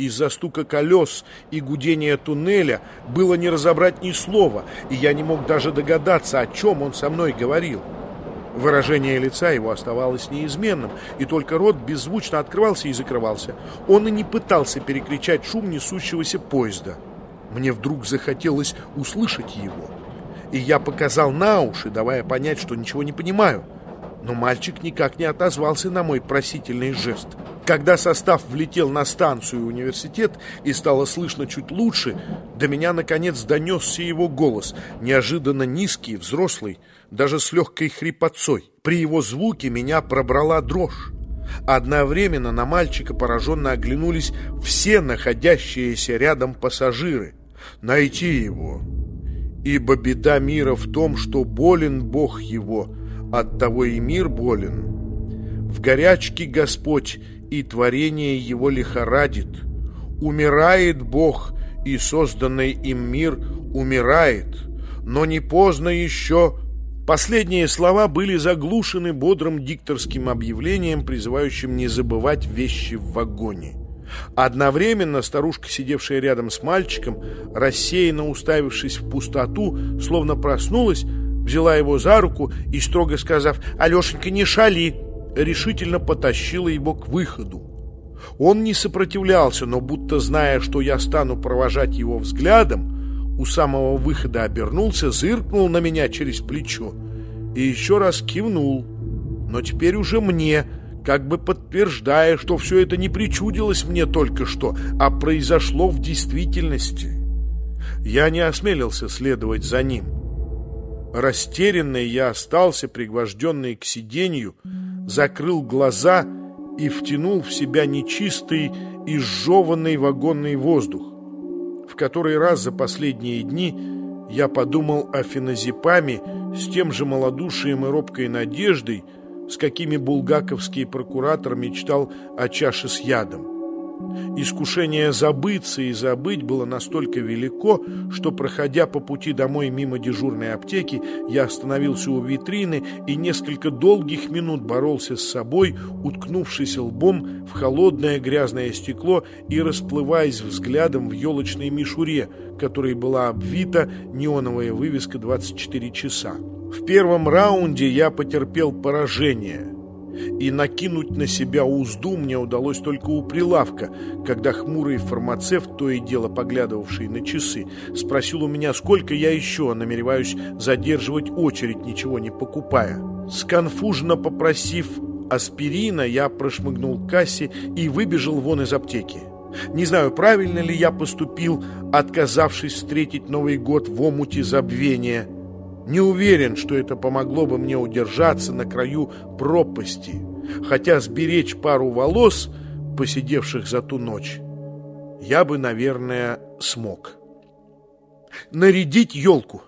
Из-за стука колес и гудения туннеля было не разобрать ни слова, и я не мог даже догадаться, о чем он со мной говорил. Выражение лица его оставалось неизменным, и только рот беззвучно открывался и закрывался. Он и не пытался перекричать шум несущегося поезда. Мне вдруг захотелось услышать его, и я показал на уши, давая понять, что ничего не понимаю. Но мальчик никак не отозвался на мой просительный жест. Когда состав влетел на станцию университет и стало слышно чуть лучше, до меня наконец донесся его голос, неожиданно низкий, взрослый, даже с легкой хрипотцой. При его звуке меня пробрала дрожь. Одновременно на мальчика пораженно оглянулись все находящиеся рядом пассажиры. Найти его. Ибо беда мира в том, что болен Бог его, оттого и мир болен. В горячке Господь и творение его лихорадит. Умирает Бог, и созданный им мир умирает. Но не поздно еще Последние слова были заглушены бодрым дикторским объявлением, призывающим не забывать вещи в вагоне. Одновременно старушка, сидевшая рядом с мальчиком, рассеянно уставившись в пустоту, словно проснулась, взяла его за руку и, строго сказав «Алешенька, не шали!», решительно потащила его к выходу. Он не сопротивлялся, но будто зная, что я стану провожать его взглядом, у самого выхода обернулся, зыркнул на меня через плечо и еще раз кивнул, но теперь уже мне, как бы подтверждая, что все это не причудилось мне только что, а произошло в действительности. Я не осмелился следовать за ним. Растерянный я остался, пригвожденный к сиденью, закрыл глаза и втянул в себя нечистый и сжеванный вагонный воздух в который раз за последние дни я подумал о феназепаме с тем же малодушием и робкой надеждой, с какими булгаковский прокуратор мечтал о чаше с ядом. Искушение забыться и забыть было настолько велико, что, проходя по пути домой мимо дежурной аптеки, я остановился у витрины и несколько долгих минут боролся с собой, уткнувшись лбом в холодное грязное стекло и расплываясь взглядом в елочной мишуре, которой была обвита неоновая вывеска «24 часа». В первом раунде я потерпел поражение – и накинуть на себя узду мне удалось только у прилавка, когда хмурый фармацевт, то и дело поглядывавший на часы, спросил у меня, сколько я еще намереваюсь задерживать очередь, ничего не покупая. Сконфужно попросив аспирина, я прошмыгнул к кассе и выбежал вон из аптеки. Не знаю, правильно ли я поступил, отказавшись встретить Новый год в омуте забвения – не уверен, что это помогло бы мне удержаться на краю пропасти, хотя сберечь пару волос, посидевших за ту ночь, я бы, наверное, смог. Нарядить елку.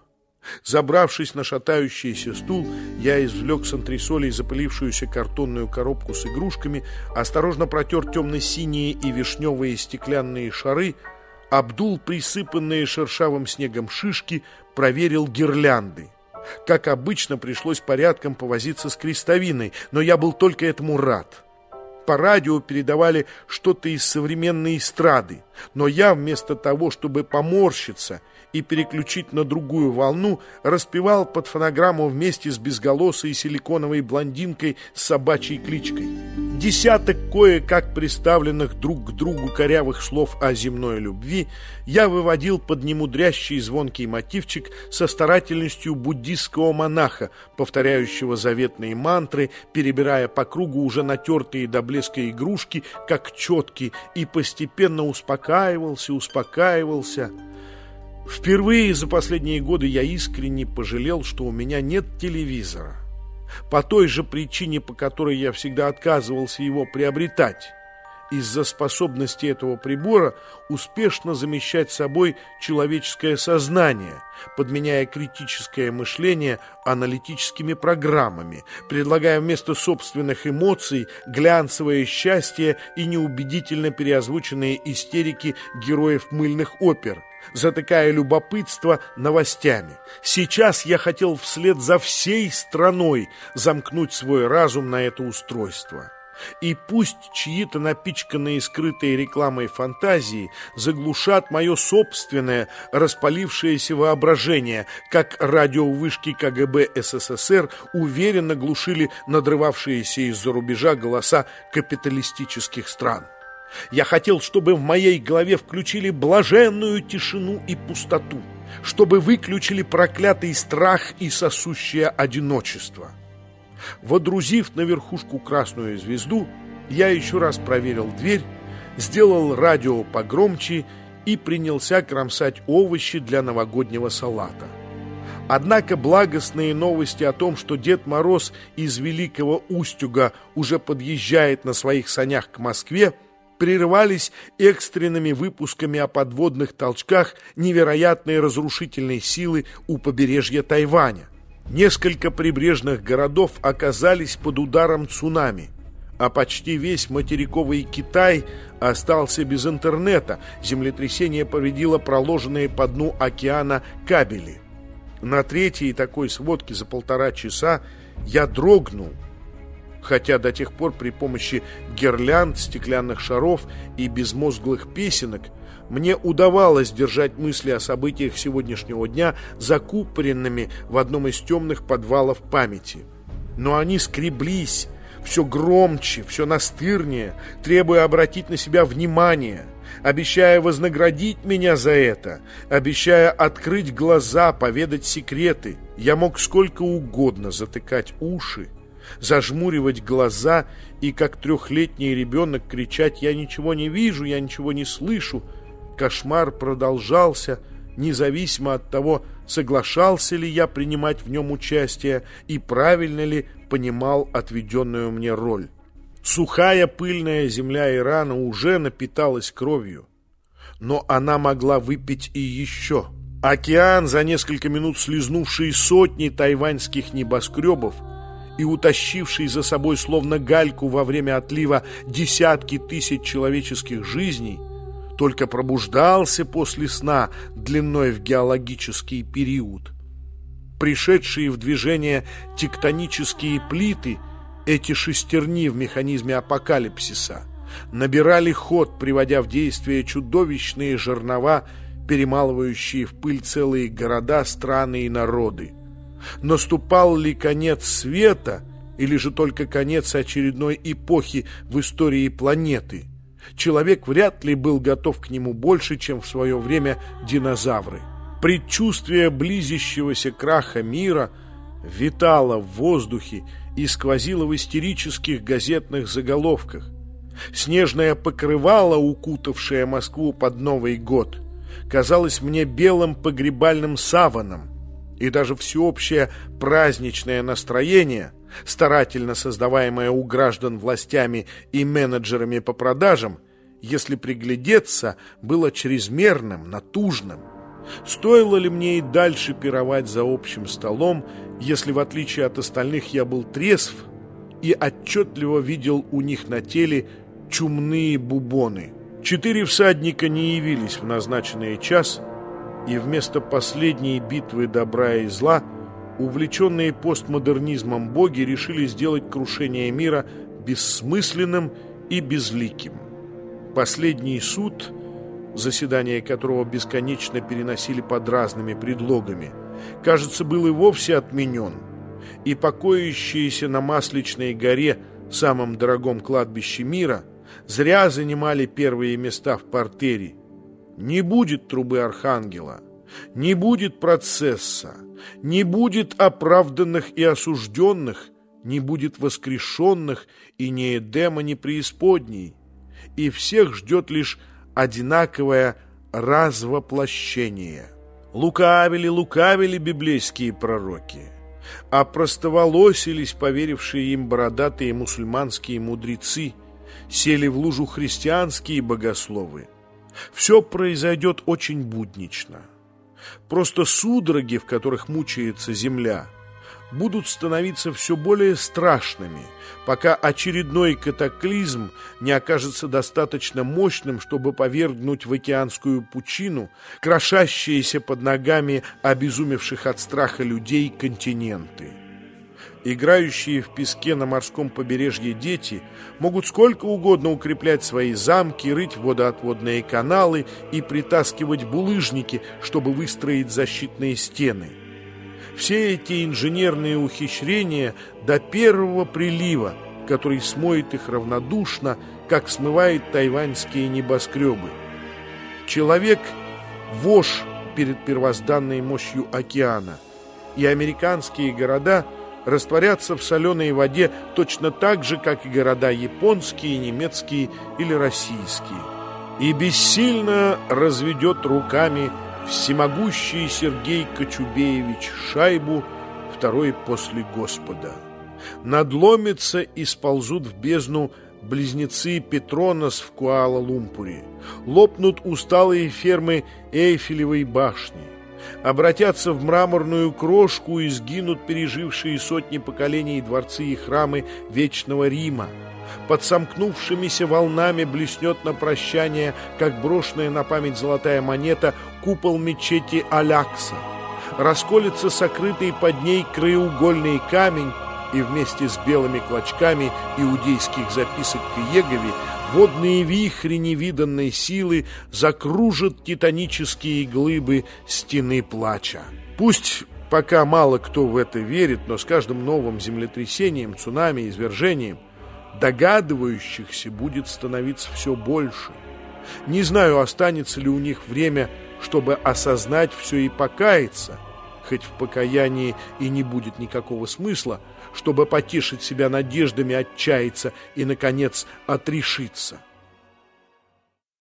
Забравшись на шатающийся стул, я извлек с антресолей запылившуюся картонную коробку с игрушками, осторожно протер темно-синие и вишневые стеклянные шары, обдул присыпанные шершавым снегом шишки, проверил гирлянды. Как обычно, пришлось порядком повозиться с крестовиной, но я был только этому рад. По радио передавали что-то из современной эстрады, но я вместо того, чтобы поморщиться и переключить на другую волну, распевал под фонограмму вместе с безголосой силиконовой блондинкой с собачьей кличкой. Десяток кое-как приставленных друг к другу корявых слов о земной любви я выводил под немудрящий звонкий мотивчик со старательностью буддистского монаха, повторяющего заветные мантры, перебирая по кругу уже натертые до блеска игрушки, как четки, и постепенно успокаивался, успокаивался. Впервые за последние годы я искренне пожалел, что у меня нет телевизора. По той же причине, по которой я всегда отказывался его приобретать. Из-за способности этого прибора успешно замещать собой человеческое сознание, подменяя критическое мышление аналитическими программами, предлагая вместо собственных эмоций глянцевое счастье и неубедительно переозвученные истерики героев мыльных опер – затыкая любопытство новостями. Сейчас я хотел вслед за всей страной замкнуть свой разум на это устройство. И пусть чьи-то напичканные скрытой рекламой фантазии заглушат мое собственное распалившееся воображение, как радиовышки КГБ СССР уверенно глушили надрывавшиеся из-за рубежа голоса капиталистических стран. Я хотел, чтобы в моей голове включили блаженную тишину и пустоту, чтобы выключили проклятый страх и сосущее одиночество. Водрузив на верхушку красную звезду, я еще раз проверил дверь, сделал радио погромче и принялся кромсать овощи для новогоднего салата. Однако благостные новости о том, что Дед Мороз из Великого Устюга уже подъезжает на своих санях к Москве, прерывались экстренными выпусками о подводных толчках невероятной разрушительной силы у побережья Тайваня. Несколько прибрежных городов оказались под ударом цунами, а почти весь материковый Китай остался без интернета. Землетрясение повредило проложенные по дну океана кабели. На третьей такой сводке за полтора часа я дрогнул, хотя до тех пор при помощи гирлянд, стеклянных шаров и безмозглых песенок – мне удавалось держать мысли о событиях сегодняшнего дня закупоренными в одном из темных подвалов памяти. Но они скреблись все громче, все настырнее, требуя обратить на себя внимание, обещая вознаградить меня за это, обещая открыть глаза, поведать секреты. Я мог сколько угодно затыкать уши, зажмуривать глаза и, как трехлетний ребенок, кричать «Я ничего не вижу, я ничего не слышу», Кошмар продолжался, независимо от того, соглашался ли я принимать в нем участие и правильно ли понимал отведенную мне роль. Сухая пыльная земля Ирана уже напиталась кровью, но она могла выпить и еще. Океан, за несколько минут слезнувший сотни тайваньских небоскребов и утащивший за собой словно гальку во время отлива десятки тысяч человеческих жизней – только пробуждался после сна длиной в геологический период. Пришедшие в движение тектонические плиты, эти шестерни в механизме апокалипсиса, набирали ход, приводя в действие чудовищные жернова, перемалывающие в пыль целые города, страны и народы. Наступал ли конец света, или же только конец очередной эпохи в истории планеты – Человек вряд ли был готов к нему больше, чем в свое время динозавры. Предчувствие близящегося краха мира витало в воздухе и сквозило в истерических газетных заголовках. Снежное покрывало, укутавшее Москву под Новый год, казалось мне белым погребальным саваном, и даже всеобщее праздничное настроение – старательно создаваемая у граждан властями и менеджерами по продажам, если приглядеться, было чрезмерным, натужным. Стоило ли мне и дальше пировать за общим столом, если в отличие от остальных я был трезв и отчетливо видел у них на теле чумные бубоны? Четыре всадника не явились в назначенный час, и вместо последней битвы добра и зла – увлеченные постмодернизмом боги решили сделать крушение мира бессмысленным и безликим. Последний суд, заседание которого бесконечно переносили под разными предлогами, кажется, был и вовсе отменен, и покоящиеся на Масличной горе, самом дорогом кладбище мира, зря занимали первые места в портере. Не будет трубы архангела, не будет процесса, не будет оправданных и осужденных, не будет воскрешенных и не Эдема, ни преисподней, и всех ждет лишь одинаковое развоплощение. Лукавили, лукавили библейские пророки, а простоволосились поверившие им бородатые мусульманские мудрецы, сели в лужу христианские богословы. Все произойдет очень буднично – Просто судороги, в которых мучается земля, будут становиться все более страшными, пока очередной катаклизм не окажется достаточно мощным, чтобы повергнуть в океанскую пучину крошащиеся под ногами обезумевших от страха людей континенты. Играющие в песке на морском побережье дети могут сколько угодно укреплять свои замки, рыть водоотводные каналы и притаскивать булыжники, чтобы выстроить защитные стены. Все эти инженерные ухищрения до первого прилива, который смоет их равнодушно, как смывает тайваньские небоскребы. Человек – вошь перед первозданной мощью океана, и американские города – растворятся в соленой воде точно так же, как и города японские, немецкие или российские. И бессильно разведет руками всемогущий Сергей Кочубеевич шайбу, второй после Господа. Надломится и сползут в бездну близнецы Петронос в Куала-Лумпуре, лопнут усталые фермы Эйфелевой башни, обратятся в мраморную крошку и сгинут пережившие сотни поколений дворцы и храмы Вечного Рима. Под сомкнувшимися волнами блеснет на прощание, как брошенная на память золотая монета, купол мечети Алякса. Расколется сокрытый под ней краеугольный камень, и вместе с белыми клочками иудейских записок к Егове водные вихри невиданной силы закружат титанические глыбы стены плача. Пусть пока мало кто в это верит, но с каждым новым землетрясением, цунами, извержением догадывающихся будет становиться все больше. Не знаю, останется ли у них время, чтобы осознать все и покаяться, хоть в покаянии и не будет никакого смысла, чтобы потешить себя надеждами, отчаяться и, наконец, отрешиться.